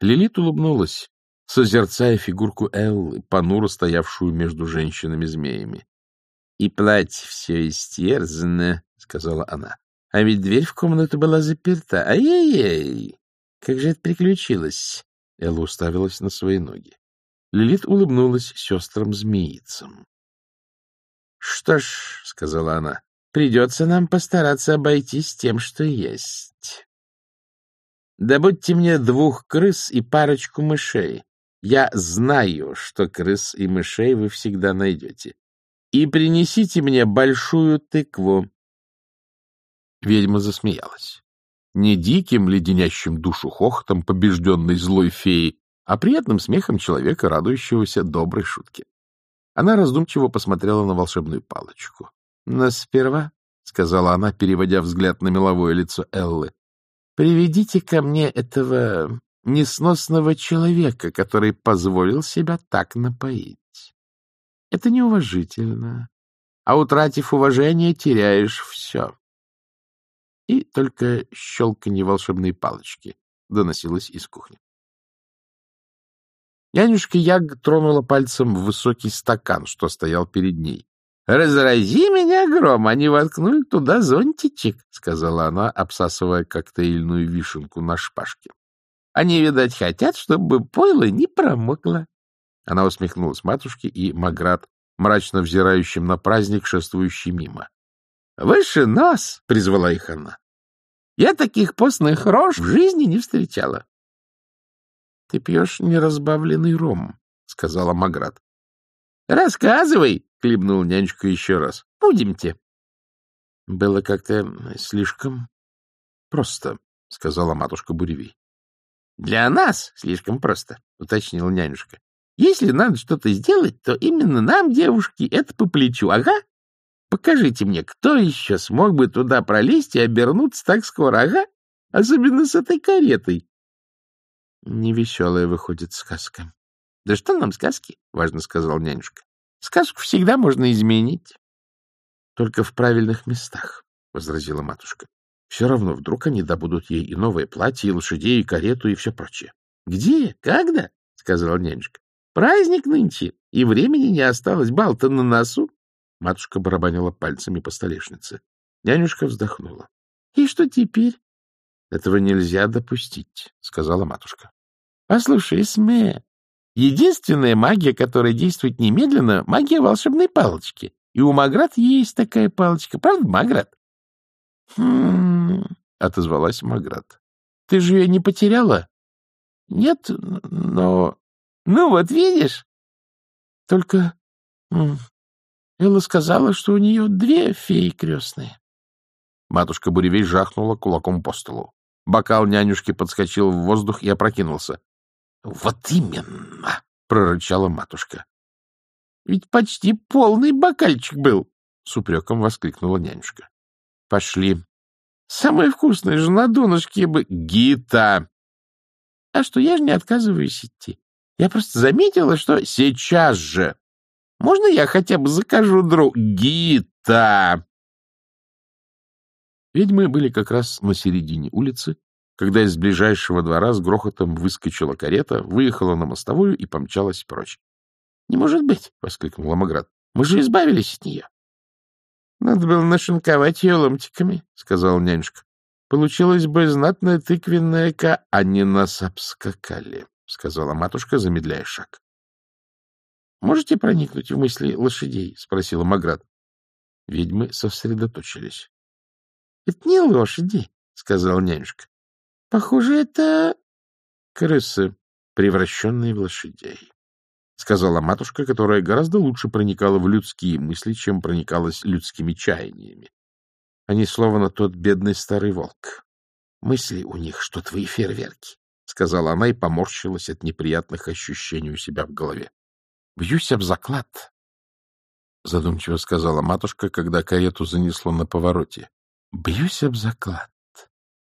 Лилит улыбнулась, созерцая фигурку Эллы, понуро стоявшую между женщинами-змеями. — И платье все истерзано, — сказала она. — А ведь дверь в комнату была заперта. Ай-яй-яй! Как же это приключилось? Элла уставилась на свои ноги. Лилит улыбнулась сестрам-змеицам. — Что ж, — сказала она, — придется нам постараться обойтись тем, что есть. Добудьте мне двух крыс и парочку мышей. Я знаю, что крыс и мышей вы всегда найдете. И принесите мне большую тыкву. Ведьма засмеялась. Не диким, леденящим душу хохотом побежденной злой феи, а приятным смехом человека, радующегося доброй шутке. Она раздумчиво посмотрела на волшебную палочку. — Но сперва, — сказала она, переводя взгляд на меловое лицо Эллы, Приведите ко мне этого несносного человека, который позволил себя так напоить. Это неуважительно. А утратив уважение, теряешь все. И только щелканье волшебной палочки доносилось из кухни. Нянюшка Яг тронула пальцем в высокий стакан, что стоял перед ней. — Разрази меня гром, они воткнули туда зонтичек, — сказала она, обсасывая коктейльную вишенку на шпажке. — Они, видать, хотят, чтобы пойло не промокло. Она усмехнулась матушке и Маград, мрачно взирающим на праздник, шествующий мимо. — Выше нос! — призвала их она. — Я таких постных рож в жизни не встречала. — Ты пьешь неразбавленный ром, — сказала Маград. — Рассказывай, Хлебнул нянечка еще раз. — Будемте. — Было как-то слишком просто, — сказала матушка Буревей. — Для нас слишком просто, — уточнил нянюшка. — Если надо что-то сделать, то именно нам, девушки, это по плечу. Ага. Покажите мне, кто еще смог бы туда пролезть и обернуться так скоро, ага? Особенно с этой каретой. Невеселая выходит сказка. — Да что нам сказки? — важно сказал нянюшка. Сказку всегда можно изменить. — Только в правильных местах, — возразила матушка. — Все равно вдруг они добудут ей и новое платье, и лошадей, и карету, и все прочее. — Где? Когда? — сказала нянюшка. — Праздник нынче, и времени не осталось. Бал-то на носу. Матушка барабанила пальцами по столешнице. Нянюшка вздохнула. — И что теперь? — Этого нельзя допустить, — сказала матушка. — Послушай, Сме, Единственная магия, которая действует немедленно, — магия волшебной палочки. И у Маград есть такая палочка. Правда, Маград? — Хм... — отозвалась Маград. — Ты же ее не потеряла? — Нет, но... — Ну вот, видишь? — Только... Элла сказала, что у нее две феи крестные. Матушка Буревей жахнула кулаком по столу. Бокал нянюшки подскочил в воздух и опрокинулся. — Вот именно, — прорычала матушка. — Ведь почти полный бокальчик был, — с упреком воскликнула нянюшка. — Пошли. — Самое вкусное же на донышке бы... — Гита! — А что, я же не отказываюсь идти. Я просто заметила, что... — Сейчас же! Можно я хотя бы закажу друг... — Гита! Ведьмы были как раз на середине улицы, когда из ближайшего двора с грохотом выскочила карета, выехала на мостовую и помчалась прочь. — Не может быть! — воскликнул Маград. — Мы же избавились от нее. — Надо было нашинковать ее ломтиками, — сказал нянюшка. — Получилось бы знатная тыквенная ка... — А не нас обскакали, — сказала матушка, замедляя шаг. — Можете проникнуть в мысли лошадей? — спросила Маград. Ведьмы сосредоточились. — Это не лошади, — сказал нянюшка. Похоже, это крысы, превращенные в лошадей, — сказала матушка, которая гораздо лучше проникала в людские мысли, чем проникалась людскими чаяниями. Они словно тот бедный старый волк. Мысли у них, что твои фейерверки, — сказала она и поморщилась от неприятных ощущений у себя в голове. — Бьюсь об заклад, — задумчиво сказала матушка, когда карету занесло на повороте. — Бьюсь об заклад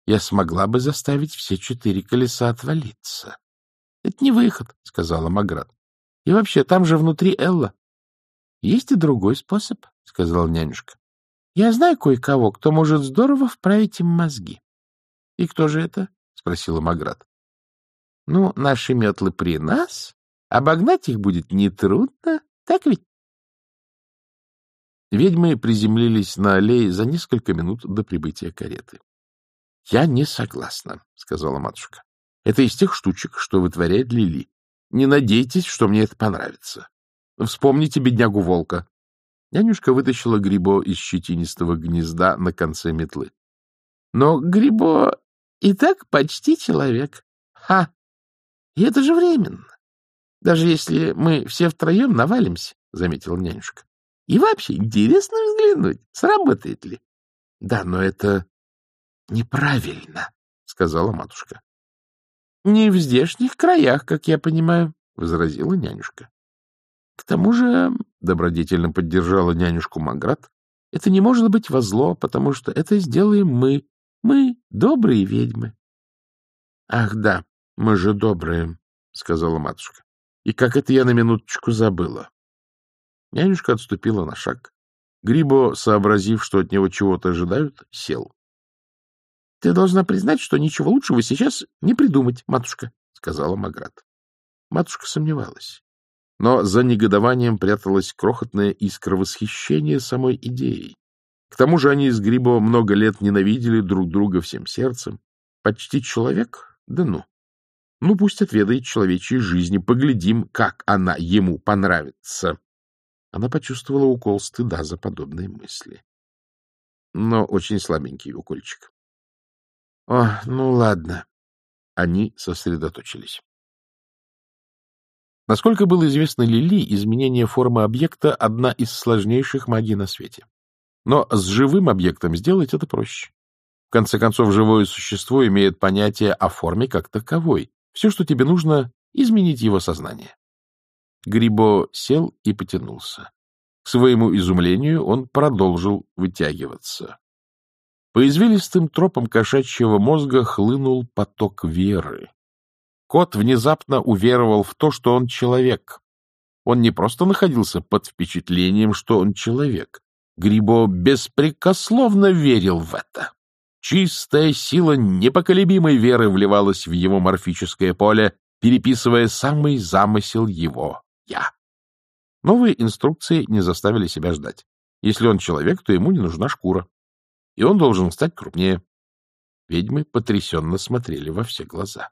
я смогла бы заставить все четыре колеса отвалиться. — Это не выход, — сказала Маград. — И вообще, там же внутри Элла. — Есть и другой способ, — сказала нянюшка. — Я знаю кое-кого, кто может здорово вправить им мозги. — И кто же это? — спросила Маград. — Ну, наши метлы при нас, обогнать их будет нетрудно, так ведь? Ведьмы приземлились на аллее за несколько минут до прибытия кареты. — Я не согласна, — сказала матушка. — Это из тех штучек, что вытворяет Лили. Не надейтесь, что мне это понравится. Вспомните беднягу волка. Нянюшка вытащила Грибо из щетинистого гнезда на конце метлы. — Но Грибо и так почти человек. Ха! И это же временно. Даже если мы все втроем навалимся, — заметила нянюшка. И вообще интересно взглянуть, сработает ли. — Да, но это неправильно, — сказала матушка. — Не в здешних краях, как я понимаю, — возразила нянюшка. — К тому же, — добродетельно поддержала нянюшку Маград, — это не может быть во зло, потому что это сделаем мы. Мы добрые ведьмы. — Ах да, мы же добрые, — сказала матушка. — И как это я на минуточку забыла. Нянюшка отступила на шаг. Грибо, сообразив, что от него чего-то ожидают, сел. — Ты должна признать, что ничего лучшего сейчас не придумать, матушка, — сказала Маград. Матушка сомневалась. Но за негодованием пряталась крохотная искра восхищения самой идеей. К тому же они с Грибо много лет ненавидели друг друга всем сердцем. Почти человек? Да ну. Ну, пусть отведает человечьей жизни, поглядим, как она ему понравится. Она почувствовала укол стыда за подобные мысли. Но очень слабенький укольчик. — О, ну ладно. Они сосредоточились. Насколько было известно Лили, изменение формы объекта — одна из сложнейших магий на свете. Но с живым объектом сделать это проще. В конце концов, живое существо имеет понятие о форме как таковой. Все, что тебе нужно — изменить его сознание. Грибо сел и потянулся. К своему изумлению он продолжил вытягиваться. По извилистым тропам кошачьего мозга хлынул поток веры. Кот внезапно уверовал в то, что он человек. Он не просто находился под впечатлением, что он человек. Грибо беспрекословно верил в это. Чистая сила непоколебимой веры вливалась в его морфическое поле, переписывая самый замысел его «я». Новые инструкции не заставили себя ждать. Если он человек, то ему не нужна шкура. И он должен стать крупнее. Ведьмы потрясенно смотрели во все глаза.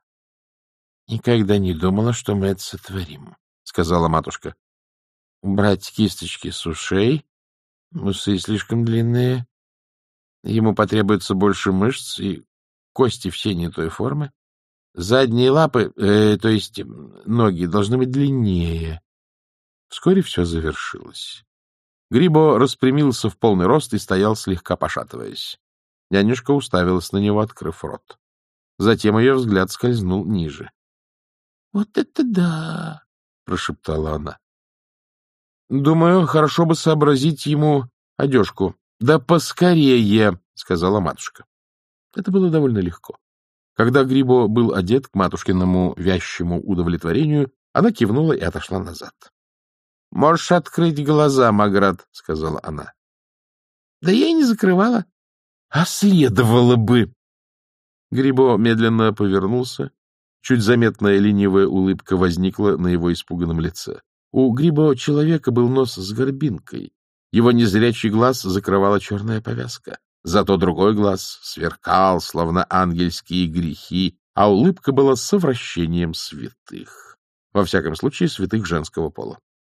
— Никогда не думала, что мы это сотворим, — сказала матушка. — Убрать кисточки с ушей, усы слишком длинные, ему потребуется больше мышц и кости все не той формы. Задние лапы, э, то есть ноги, должны быть длиннее. Вскоре все завершилось. Грибо распрямился в полный рост и стоял, слегка пошатываясь. Нянюшка уставилась на него, открыв рот. Затем ее взгляд скользнул ниже. — Вот это да! — прошептала она. — Думаю, хорошо бы сообразить ему одежку. — Да поскорее! — сказала матушка. Это было довольно легко. Когда Грибо был одет к матушкиному вязчему удовлетворению, она кивнула и отошла назад. — Можешь открыть глаза, Маград, — сказала она. — Да я и не закрывала. — А следовало бы. Грибо медленно повернулся. Чуть заметная ленивая улыбка возникла на его испуганном лице. У Грибо человека был нос с горбинкой. Его незрячий глаз закрывала черная повязка. Зато другой глаз сверкал, словно ангельские грехи, а улыбка была совращением святых. Во всяком случае, святых женского пола.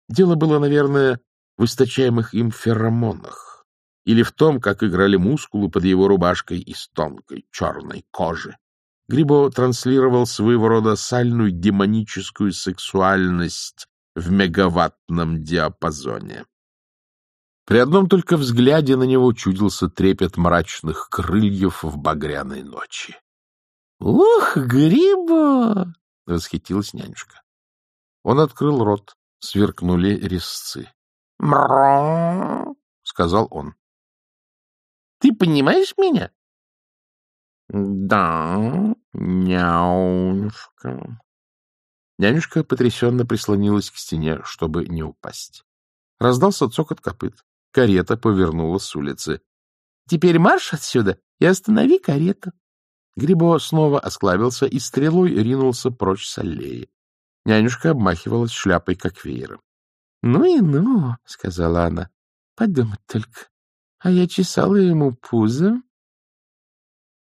Дело было, наверное, в источаемых им феромонах или в том, как играли мускулы под его рубашкой из тонкой черной кожи. Грибо транслировал своего рода сальную демоническую сексуальность в мегаваттном диапазоне. При одном только взгляде на него чудился трепет мрачных крыльев в багряной ночи. — Ух, Грибо! — восхитилась нянюшка. Он открыл рот, сверкнули резцы. — Мрррр! — сказал он. — Ты понимаешь меня? — Да, нянюшка. Нянюшка потрясенно прислонилась к стене, чтобы не упасть. Раздался цокот копыт. Карета повернула с улицы. — Теперь марш отсюда и останови карету. Грибо снова осклабился и стрелой ринулся прочь с аллеи. Нянюшка обмахивалась шляпой, как веером. — Ну и ну, — сказала она, — подумать только. А я чесала ему пузо.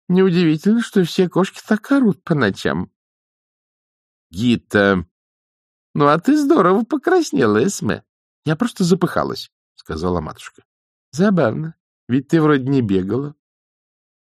Неудивительно, что все кошки так орут по ночам. — Гита! — Ну, а ты здорово покраснела, Эсме. Я просто запыхалась, — сказала матушка. — Забавно, ведь ты вроде не бегала.